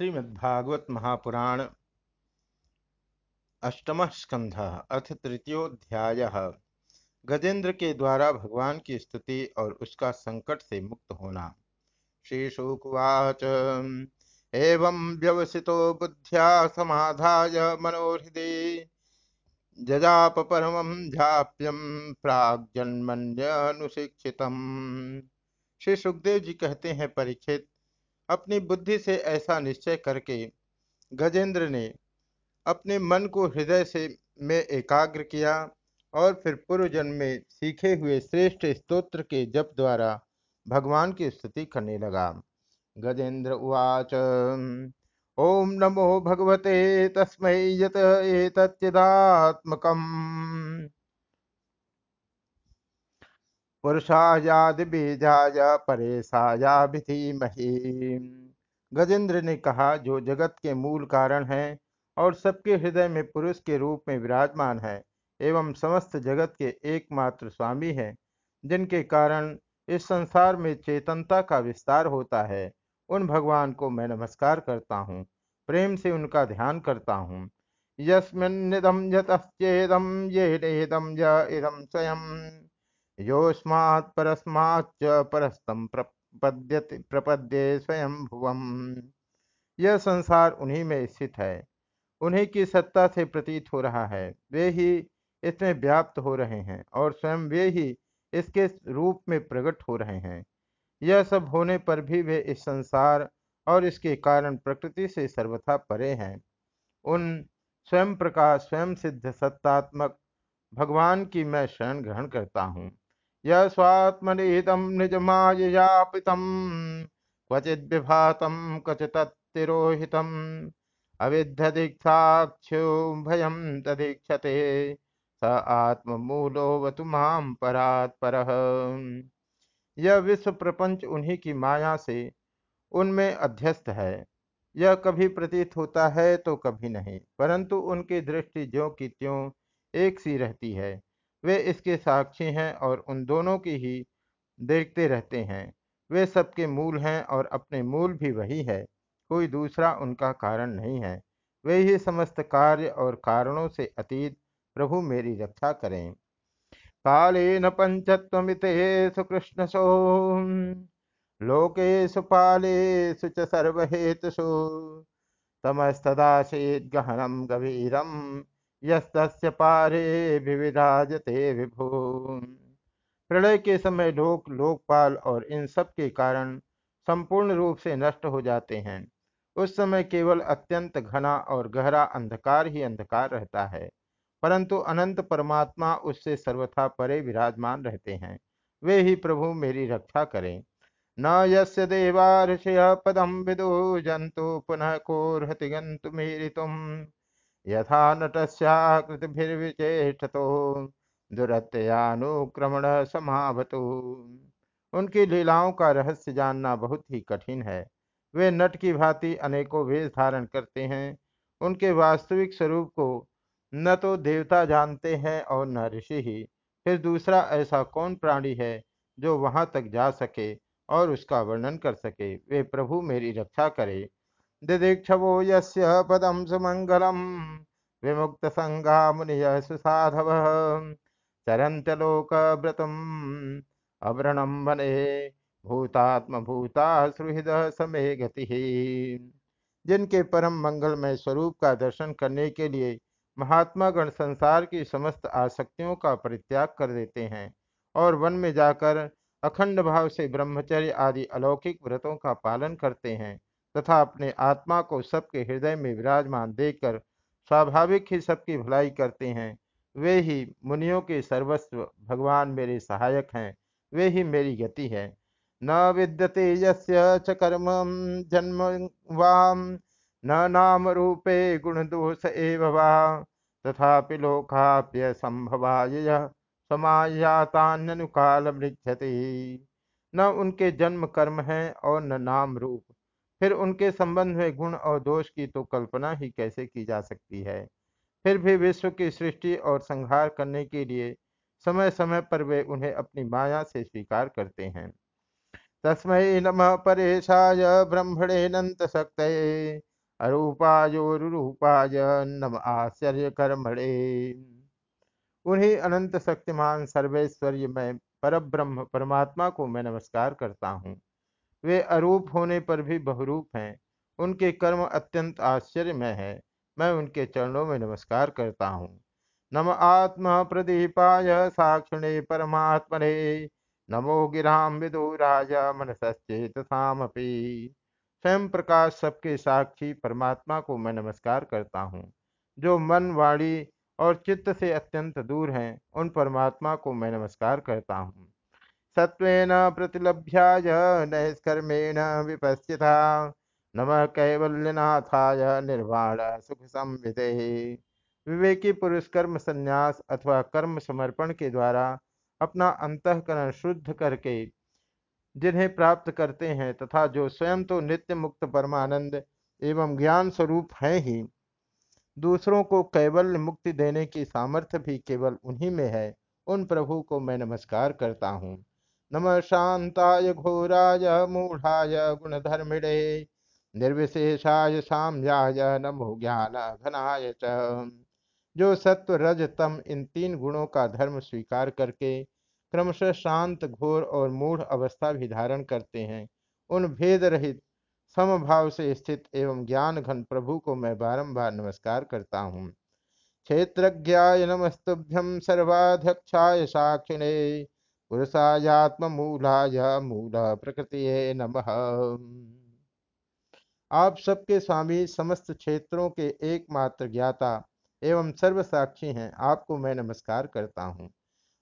श्रीमद्भागवत महापुराण अष्टम स्कंध अथ तृतीयोध्याय गजेंद्र के द्वारा भगवान की स्तुति और उसका संकट से मुक्त होना। श्री शुकवाच एवं व्यवसितो बुद्ध्या समाधाय मनोहृदय जजाप परम झाप्यम प्राग्जन्मन्यनुशिक्षित श्री सुखदेव जी कहते हैं परीक्षित अपनी बुद्धि से ऐसा निश्चय करके गजेंद्र ने अपने मन को हृदय से में एकाग्र किया और फिर पूर्व जन्म में सीखे हुए श्रेष्ठ स्तोत्र के जप द्वारा भगवान की स्तुति करने लगा। गजेंद्र उवाच, ओम नमो भगवते, तस्मै यत एतच्चिदात्मकम्। पुरुषायादिबीजाय परेशायाभिधीमहि। गजेंद्र ने कहा, जो जगत के मूल कारण है और सबके हृदय में पुरुष के रूप में विराजमान है, एवं समस्त जगत के एकमात्र स्वामी है, जिनके कारण इस संसार में चेतनता का विस्तार होता है, उन भगवान को मैं नमस्कार करता हूँ, प्रेम से उनका ध्यान करता हूँ। यस्मिन्निदम यतश्चेदम ये इदम स्वयं योस्मात् परस्माच्च प्रपद्यते प्रपद्ये स्वयं भुवम यह संसार उन्हीं में स्थित है, उन्हीं की सत्ता से प्रतीत हो रहा है। वे ही इसमें व्याप्त हो रहे हैं और स्वयं वे ही इसके रूप में प्रकट हो रहे हैं। यह सब होने पर भी वे इस संसार और इसके कारण प्रकृति से सर्वथा परे हैं। उन स्वयं प्रकाश, स्वयं सिद्ध सत्तात्मक भगवान की मैं शरण ग्रहण करता हूँ। यस्वात्मनिहितं निजमाययापितं क्वचिद्विभातं क्वचित्तिरोहितम् अविध्यदीक्षाक्षो भयं तदीक्षते, स आत्ममूलोवतु माम परात्परः। यह विश्व प्रपंच उन्हीं की माया से उनमें अध्यस्त है। यह कभी प्रतीत होता है तो कभी नहीं, परंतु उनकी दृष्टि ज्यों की त्यों एक सी रहती है। वे इसके साक्षी हैं और उन दोनों की ही देखते रहते हैं। वे सबके मूल हैं और अपने मूल भी वही है। कोई दूसरा उनका कारण नहीं है। वे ही समस्त कार्य और कारणों से अतीत प्रभु मेरी रक्षा करें। काले न पंचत्वमिते सुकृष्ण सो लोके सुपाले सुच सर्वहेतु तमस्तदासीद गहनम गभीरम। यस्तस्य पारे विविराजते विभु। प्रलय के समय लोक, लोकपाल और इन सब के कारण संपूर्ण रूप से नष्ट हो जाते हैं। उस समय केवल अत्यंत घना और गहरा अंधकार ही अंधकार रहता है, परंतु अनंत परमात्मा उससे सर्वथा परे विराजमान रहते हैं। वे ही प्रभु मेरी रक्षा करें। न यस्य देवा ऋषय पदम विदु जंतु पुनः को गंतु मेरी तुम यथा नटस्याकृतिभिर्विचेष्टतो दुरत्यनुक्रमण समावतु उनकी लीलाओं का रहस्य जानना बहुत ही कठिन है। वे नट की भांति अनेकों वेश धारण करते हैं। उनके वास्तविक स्वरूप को न तो देवता जानते हैं और न ऋषि ही। फिर दूसरा ऐसा कौन प्राणी है जो वहाँ तक जा सके और उसका वर्णन कर सके? वे प्रभु मेरी रक्षा करे। दिदीक्षवो यस्य पदं सुमङ्गलं विमुक्तसङ्गा मुनियः सुसाधवः। चरन्त्यलोकव्रतम् अव्रणं वने भूतात्मभूता सुहृद समय गति। जिनके परम मंगलमय स्वरूप का दर्शन करने के लिए महात्मा गण संसार की समस्त आसक्तियों का परित्याग कर देते हैं और वन में जाकर अखंड भाव से ब्रह्मचर्य आदि अलौकिक व्रतों का पालन करते हैं। तथा अपने आत्मा को सबके हृदय में विराजमान देखकर स्वाभाविक ही सबकी भलाई करते हैं। वे ही मुनियों के सर्वस्व, भगवान मेरे सहायक हैं, वे ही मेरी गति है। न विद्यते यस्य च कर्म जन्म वाम न नाम रूपे गुण दोष एव वा तथापि लोकाप्य संभवाय समायातान्यनुकाल मृक्षति न उनके जन्म कर्म है और न नाम रूप। फिर उनके संबंध में गुण और दोष की तो कल्पना ही कैसे की जा सकती है? फिर भी विश्व की सृष्टि और संहार करने के लिए समय समय पर वे उन्हें अपनी माया से स्वीकार करते हैं। तस्मय नम परेशाय ब्रह्मणे नंत शक्त अरूपायोरूपाय नम आश्चर्य कर्मणे। उन्हीं अनंत शक्तिमान सर्वेश्वर्य में पर ब्रह्म परमात्मा को मैं नमस्कार करता हूँ। वे अरूप होने पर भी बहुरूप हैं। उनके कर्म अत्यंत आश्चर्यमय है। मैं उनके चरणों में नमस्कार करता हूँ। नम आत्मा प्रदीपाय साक्षिणे परमात्मने। नमो गिराम विदुराज मनसचेतसामपि स्वयं प्रकाश सबके साक्षी परमात्मा को मैं नमस्कार करता हूँ। जो मन, वाणी और चित्त से अत्यंत दूर हैं, उन परमात्मा को मैं नमस्कार करता हूँ। सत्वेन प्रतिलभ्याय नैष्कर्मेण विपश्चिता नम कैवल्यनाथाय निर्वाण सुख संविदे विवेकी पुरुष कर्म संन्यास अथवा कर्म समर्पण के द्वारा अपना अंतकरण शुद्ध करके जिन्हें प्राप्त करते हैं तथा जो स्वयं तो नित्य मुक्त परमानंद एवं ज्ञान स्वरूप है ही, दूसरों को कैवल्य मुक्ति देने की सामर्थ्य भी केवल उन्हीं में है। उन प्रभु को मैं नमस्कार करता हूँ। नम शांताय घोराय मूढ़ाय गुणधर्मिणे, निर्विशेषाय साम्याय नमो ज्ञान घनाय च। जो सत्व रज तम इन तीन गुणों का धर्म स्वीकार करके क्रमशः शांत, घोर और मूढ़ अवस्था भी धारण करते हैं, उन भेद रहित समभाव से स्थित एवं ज्ञान घन प्रभु को मैं बारंबार नमस्कार करता हूँ। क्षेत्रज्ञाय नमस्तुभ्यम सर्वाध्यक्षाय साक्षिणे पुरुषायात्म मूलाय मूल प्रकृति नमः। आप सबके स्वामी समस्त क्षेत्रों के एकमात्र ज्ञाता एवं सर्व साक्षी हैं, आपको मैं नमस्कार करता हूँ।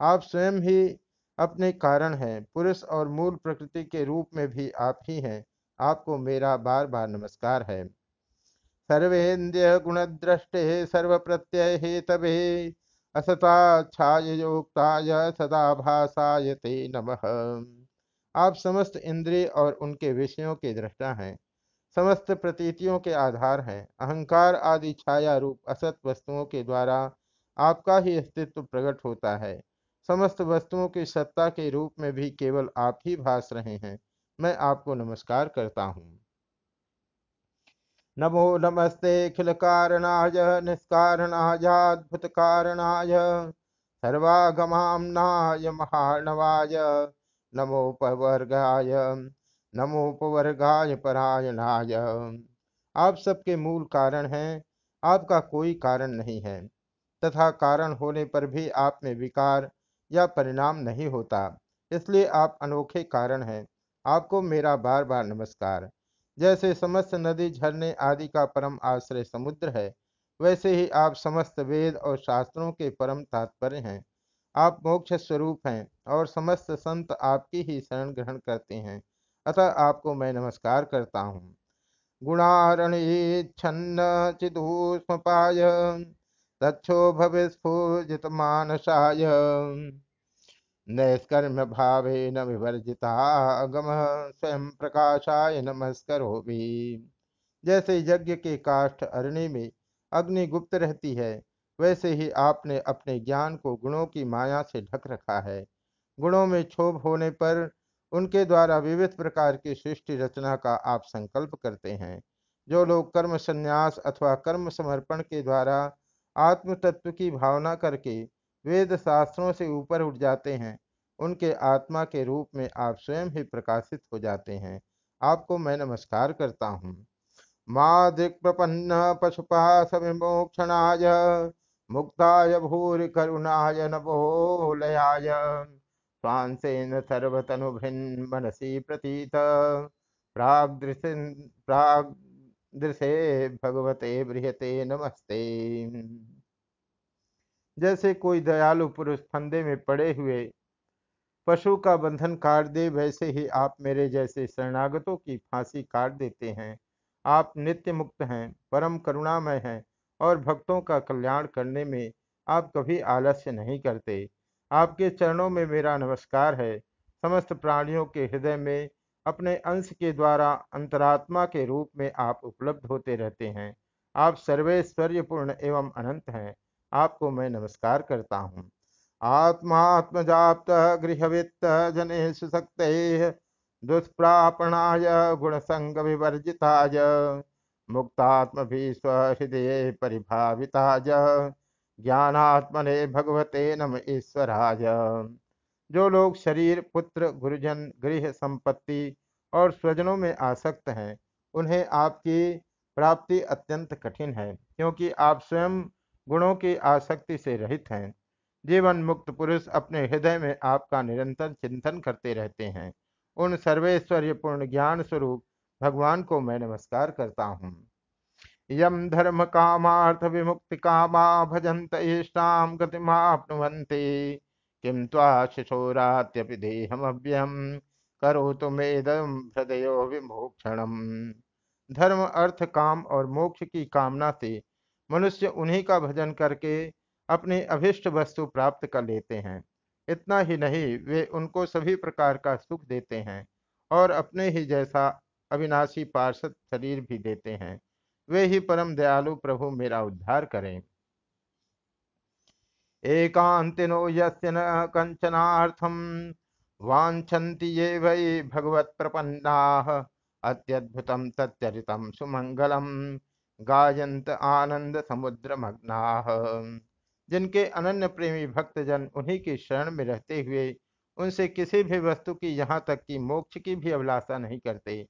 आप स्वयं ही अपने कारण हैं, पुरुष और मूल प्रकृति के रूप में भी आप ही हैं, आपको मेरा बार बार नमस्कार है। सर्वेन्द्रिय गुणद्रष्टे सर्व प्रत्यय हेतवे असताच्छायोक्ताय सदा भाषाय ते नमः। आप समस्त इंद्रिय और उनके विषयों के दृष्टा हैं, समस्त प्रतीतियों के आधार हैं, अहंकार आदि छाया रूप असत वस्तुओं के द्वारा आपका ही अस्तित्व प्रकट होता है। समस्त वस्तुओं की सत्ता के रूप में भी केवल आप ही भास रहे हैं। मैं आपको नमस्कार करता हूँ। नमो नमस्ते खिल कारणाय निष्कारणायाद्भुत कारणाय सर्वागमाय महानवाय नमोपवर्गाय नमोपवर्गाय परायणाय। आप सबके मूल कारण हैं, आपका कोई कारण नहीं है, तथा कारण होने पर भी आप में विकार या परिणाम नहीं होता, इसलिए आप अनोखे कारण हैं। आपको मेरा बार बार नमस्कार। जैसे समस्त नदी झरने आदि का परम आश्रय समुद्र है, वैसे ही आप समस्त वेद और शास्त्रों के परम तात्पर्य हैं। आप मोक्ष स्वरूप हैं और समस्त संत आपकी ही शरण ग्रहण करते हैं। अतः आपको मैं नमस्कार करता हूँ। गुणारणीच्छन्न चिदूष्मपाय तक्षोभविस्फुजित मानसाय नैष्कर्म भावे न विवर्जिता अगम स्वयं प्रकाशाय नमस्करो भी जैसे यज्ञ के काष्ठ अरण्य में अग्नि गुप्त रहती है, वैसे ही आपने अपने ज्ञान को गुणों की माया से ढक रखा है। गुणों में क्षोभ होने पर उनके द्वारा विविध प्रकार की सृष्टि रचना का आप संकल्प करते हैं। जो लोग कर्म संन्यास अथवा कर्म समर्पण के द्वारा आत्म तत्व की भावना करके वेद शास्त्रों से ऊपर उठ जाते हैं। उनके आत्मा के रूप में आप स्वयं ही प्रकाशित हो जाते हैं। आपको मैं नमस्कार करता हूँ। माँ प्रपन्न पशुपाश विमोक्षणाय मुक्ताय भूरि करुणाय नभोलयाय स्वांसेन सर्वतनुभिन् मनसी प्रतीत। प्राग्दृश प्राग्दृशे भगवते बृहते नमस्ते। जैसे कोई दयालु पुरुष फंदे में पड़े हुए पशु का बंधन काट दे, वैसे ही आप मेरे जैसे शरणागतों की फांसी काट देते हैं। आप नित्य मुक्त हैं, परम करुणामय हैं और भक्तों का कल्याण करने में आप कभी आलस्य नहीं करते। आपके चरणों में मेरा नमस्कार है। समस्त प्राणियों के हृदय में अपने अंश के द्वारा अंतरात्मा के रूप में आप उपलब्ध होते रहते हैं। आप सर्वैश्वर्यपूर्ण एवं अनंत हैं। आपको मैं नमस्कार करता हूँ। आत्मात्मजाप्त गृहवित्त जनेषु शक्त दुष्प्रापणाय गुणसंग विवर्जिताय मुक्तात्म भी स्वहृदय परिभाविता ज्ञानात्मने भगवते नम ईश्वराज जो लोग शरीर, पुत्र, गुरुजन, गृह संपत्ति और स्वजनों में आसक्त हैं, उन्हें आपकी प्राप्ति अत्यंत कठिन है, क्योंकि आप स्वयं गुणों की आसक्ति से रहित हैं। जीवन मुक्त पुरुष अपने हृदय में आपका निरंतर चिंतन करते रहते हैं। उन सर्वेश्वर्यपूर्ण ज्ञान स्वरूप भगवान को मैं नमस्कार करता हूँ। यम धर्म कामार्थ विमुक्ति कामा भजंत इष्टाम गतिमाप्नुवन्ति किम त्वाशिशोरात्यपि देहमव्यम करो तुमेदम हृदयो विमोक्षणम। धर्म, अर्थ, काम और मोक्ष की कामना से मनुष्य उन्हीं का भजन करके अपनी अभिष्ट वस्तु प्राप्त कर लेते हैं। इतना ही नहीं, वे उनको सभी प्रकार का सुख देते हैं और अपने ही जैसा अविनाशी पार्षद शरीर भी देते हैं। वे ही परम दयालु प्रभु मेरा उद्धार करें। एकांतिनो न कंचनार्थम वांछन्ति ये वै भगवत प्रपन्नाः अत्यद्भुतम तत्यरितम सुमंगलम गायंत आनंद समुद्र मग्नाह जिनके अनन्य प्रेमी भक्तजन उन्हीं की शरण में रहते हुए, उनसे किसी भी वस्तु की यहाँ तक कि मोक्ष की भी अभिलाषा नहीं करते।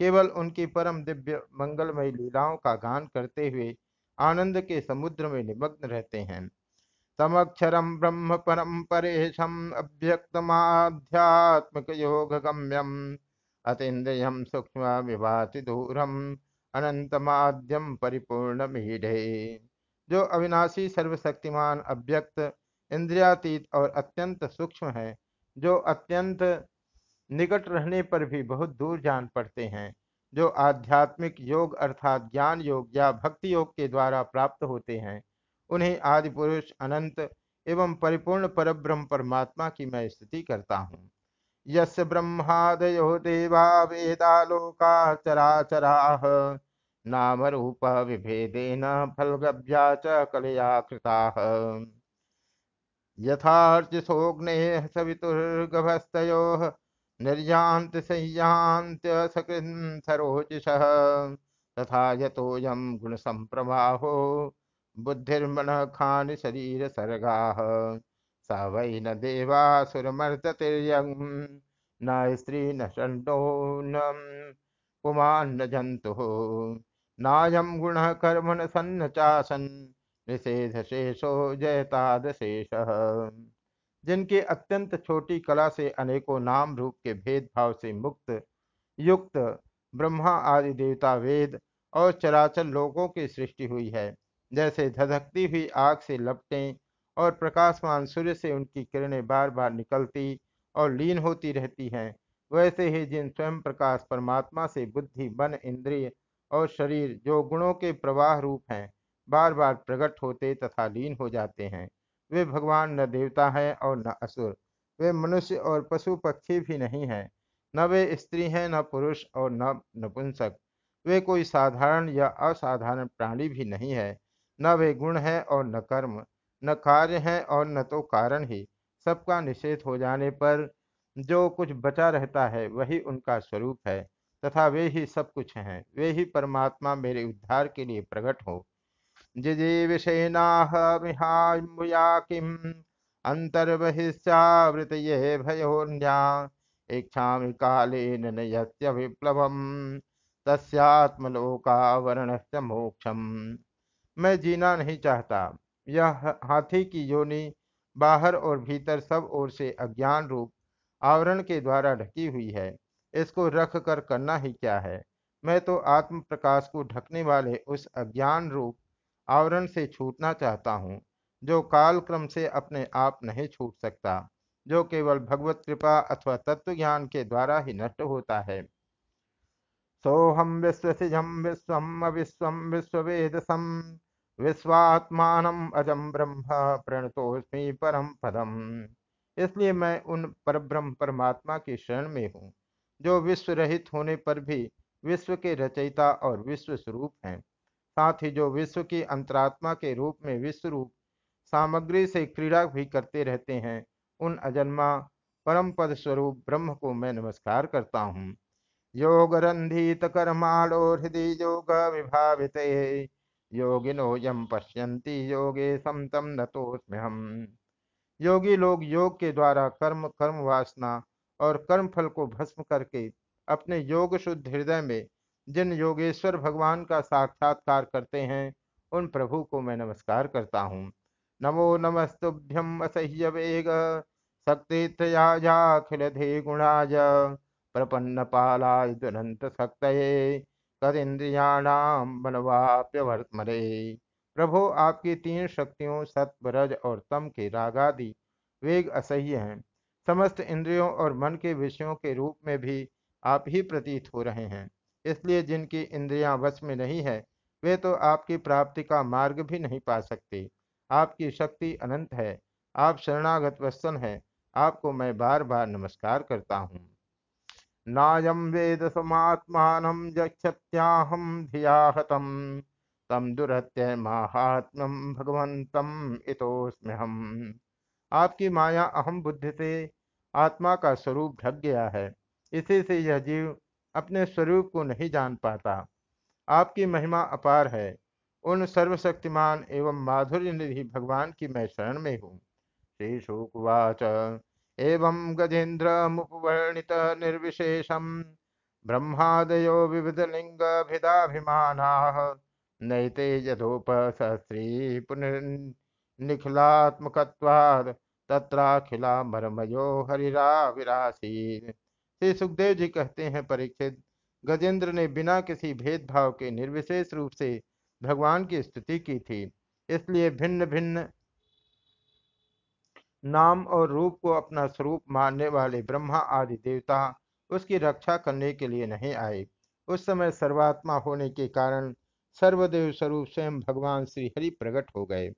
केवल उनकी परम दिव्य मंगलमय लीलाओं का गान करते हुए आनंद के समुद्र में निमग्न रहते हैं। तमक्षरम ब्रह्म परम परेशम अव्यक्तमाध्यात्मिक योग गम्यम अतीन्द्रियम सूक्ष्म विभाति दूरम। अनंतमाद्यम परिपूर्ण मीढ़े जो अविनाशी, सर्वशक्तिमान, अव्यक्त, इंद्रियातीत और अत्यंत सूक्ष्म है, जो अत्यंत निकट रहने पर भी बहुत दूर जान पड़ते हैं, जो आध्यात्मिक योग अर्थात ज्ञान योग या भक्ति योग के द्वारा प्राप्त होते हैं, उन्हें आदि पुरुष, अनंत एवं परिपूर्ण परब्रह्म परमात्मा की मैं स्तुति करता हूँ। यस ब्रह्मादयो देवा वेदालोका चराचरा नाम रूप विभेदेन फलगभ्या च कलया कृता यथार्चिसोग्ने सवितुर्गभस्तयो निर्यान्त संयान्त्य सकृन् सरोचिषः तथा गुणसम्प्रवाहो बुद्धिर्मन खान शरीर सर्गा स वै न देवासुरमर्ततिर्यं न स्त्री न षण्डो न पुमान् न जन्तुः नायं गुण कर्म न सन्न चासन् निषेध शेषो जयतादशेषः। जिनके अत्यंत छोटी कला से अनेकों नाम रूप के भेदभाव से मुक्त, युक्त, ब्रह्मा आदि देवता वेद और चराचर लोगों की सृष्टि हुई है। जैसे धधकती हुई आग से लपटें और प्रकाशमान सूर्य से उनकी किरणें बार बार निकलती और लीन होती रहती हैं, वैसे ही जिन स्वयं प्रकाश परमात्मा से बुद्धि, मन, इंद्रिय और शरीर जो गुणों के प्रवाह रूप हैं बार बार प्रकट होते तथा लीन हो जाते हैं। वे भगवान न देवता हैं और न असुर। वे मनुष्य और पशु पक्षी भी नहीं हैं। न वे स्त्री हैं, न पुरुष और न नपुंसक। वे कोई साधारण या असाधारण प्राणी भी नहीं है। न वे गुण हैं और न कर्म। न कार्य है और न तो कारण ही। सबका निषेध हो जाने पर जो कुछ बचा रहता है, वही उनका स्वरूप है। तथा वे ही सब कुछ हैं। वे ही परमात्मा मेरे उद्धार के लिए प्रकट हो। जिजे विषेनाहमिहामुया किम? अंतर्बहिष्यावृत ये भयोन्या। इच्छा काले नयस्य तस्यात्मलोकावरण मोक्षम। मैं जीना नहीं चाहता। यह हाथी की योनि बाहर और भीतर सब ओर से अज्ञान रूप आवरण के द्वारा ढकी हुई है। इसको रख कर करना ही क्या है? मैं तो आत्म प्रकाश को ढकने वाले उस अज्ञान रूप आवरण से छूटना चाहता हूँ, जो काल क्रम से अपने आप नहीं छूट सकता, जो केवल भगवत कृपा अथवा तत्व ज्ञान के द्वारा ही नष्ट होता है। सोहम विश्वसिजम विश्वम विश्वम विश्ववेदसम विश्वात्मान अजम ब्रह्म प्रणतोस्मी परम पदम। इसलिए मैं उन परब्रह्म परमात्मा की शरण में हूँ। जो विश्व रहित होने पर भी विश्व के रचयिता और विश्व स्वरूप हैं। साथ ही जो विश्व की अंतरात्मा के रूप में विश्व रूप सामग्री से क्रीड़ा भी करते रहते हैं, उन अजन्मा परम पद स्वरूप ब्रह्म को मैं नमस्कार करता हूँ। योग रंधित कर्माणो हृदय योग विभावित, योगिनो यम पश्यन्ति योगे समतम नतोस्म्यहम योगी लोग योग के द्वारा कर्म कर्म वासना और कर्म फल को भस्म करके अपने योग शुद्ध हृदय में जिन योगेश्वर भगवान का साक्षात्कार करते हैं, उन प्रभु को मैं नमस्कार करता हूँ। नमो नमस्तुभ्यम असह्य वेग शक्ति त्रयाखिल धे गुणाज प्रपन्न पालाय दुरंत शक्त कदिंद्रियाणाम प्रभु, आपकी तीन शक्तियों सत्व रज और तम के रागादि वेग असह्य हैं। समस्त इंद्रियों और मन के विषयों के रूप में भी आप ही प्रतीत हो रहे हैं। इसलिए जिनकी इंद्रियाँ वश में नहीं है, वे तो आपकी प्राप्ति का मार्ग भी नहीं पा सकते। आपकी शक्ति अनंत है, आप शरणागत वस्तन है, आपको मैं बार बार नमस्कार करता हूँ। नायम वेद समात्मान जक्षत्याहम धिया हतम तम दुरत्य महात्म भगवंतम इतोस्म्यहम आपकी माया अहम बुद्धि से आत्मा का स्वरूप ढक गया है। इसी से यह जीव अपने स्वरूप को नहीं जान पाता। आपकी महिमा अपार है। उन सर्वशक्तिमान एवं माधुर्य निधि भगवान की मैं शरण में हूँ। श्री शुकुवाच। एवं गजेन्द्र मुपवर्णित निर्विशेषम ब्रह्मादयो विविध लिंग भिदाभिमाना नैते यथोपसहस्री पुनर्निखिलात्मकत्वाद तत्राखिला मरमयो हरिरा विरासी श्री सुखदेव जी कहते हैं, परीक्षित, गजेंद्र ने बिना किसी भेदभाव के निर्विशेष रूप से भगवान की स्तुति की थी, इसलिए भिन्न भिन्न नाम और रूप को अपना स्वरूप मानने वाले ब्रह्मा आदि देवता उसकी रक्षा करने के लिए नहीं आए। उस समय सर्वात्मा होने के कारण सर्वदेव स्वरूप स्वयं भगवान श्री हरि प्रकट हो गए।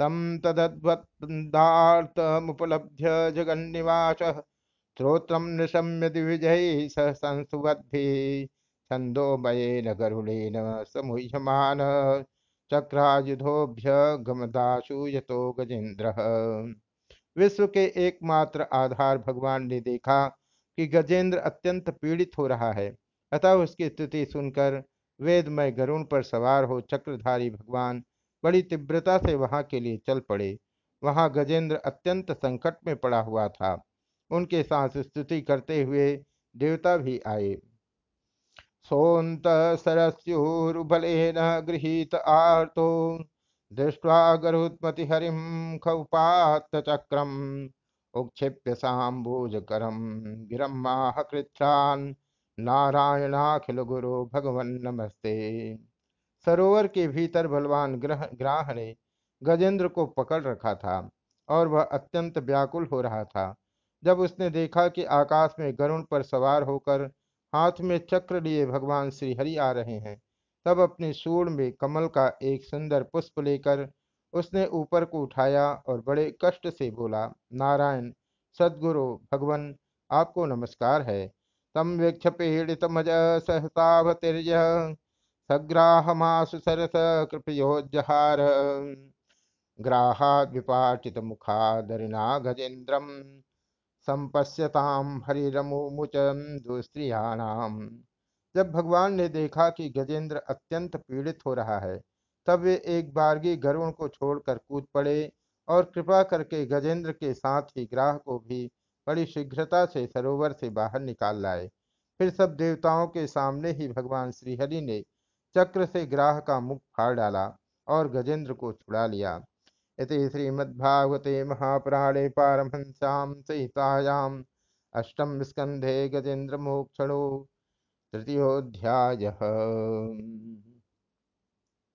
तम तदद्वत्दार्थमुपलभ्य जगन्निवास। श्रोत्र निशम्य दिविजय सह संसुवद्भि छंदोमयेन गरुड़ेन समुह्यमान। चक्रायुधोभ्य गमदाशु यतो गजेन्द्र। विश्व के एकमात्र आधार भगवान ने देखा कि गजेंद्र अत्यंत पीड़ित हो रहा है। अतः उसकी स्थिति सुनकर वेदमय गरुण पर सवार हो चक्रधारी भगवान बड़ी तीव्रता से वहाँ के लिए चल पड़े। वहाँ गजेंद्र अत्यंत संकट में पड़ा हुआ था। उनके साथ स्तुति करते हुए देवता भी आए। सोन्त सरस्युरुबलेन गृहीत आर्तो, दृष्ट्वा गरुत्मति हरिम खौपात चक्रम उक्षिप्य साम्बूजकरम गिरम्माह कृच्छ्रान नारायणाखिल गुरु भगवन नमस्ते। सरोवर के भीतर बलवान ग्रह, ग्राह ने गजेंद्र को पकड़ रखा था और वह अत्यंत व्याकुल हो रहा था। जब उसने देखा कि आकाश में गरुण पर सवार होकर हाथ में चक्र लिए भगवान श्रीहरि आ रहे हैं, तब अपने सूढ़ में कमल का एक सुंदर पुष्प लेकर उसने ऊपर को उठाया और बड़े कष्ट से बोला, नारायण, सदगुरु, भगवान, आपको नमस्कार है। तम वीक्ष पीड़ित मज सहतावतिर्य। सग्राहमासु सरस कृपयोजहार मुखादरिना गजेन्द्रम संपश्यताम हरिमुचम दुस्त्रियाणाम। जब भगवान ने देखा कि गजेंद्र अत्यंत पीड़ित हो रहा है, तब वे एक बारगी गरुण को छोड़कर कूद पड़े और कृपा करके गजेंद्र के साथ ही ग्राह को भी बड़ी शीघ्रता से सरोवर से बाहर निकाल लाए। फिर सब देवताओं के सामने ही भगवान श्रीहरि ने चक्र से ग्राह का मुख फाड़ डाला और गजेंद्र को छुड़ा लिया। इति श्रीमद्भागवते महापुराणे पारमहंस्याम सहितायाम अष्टम स्कंधे गजेंद्र मोक्षणो तृतीयोध्याय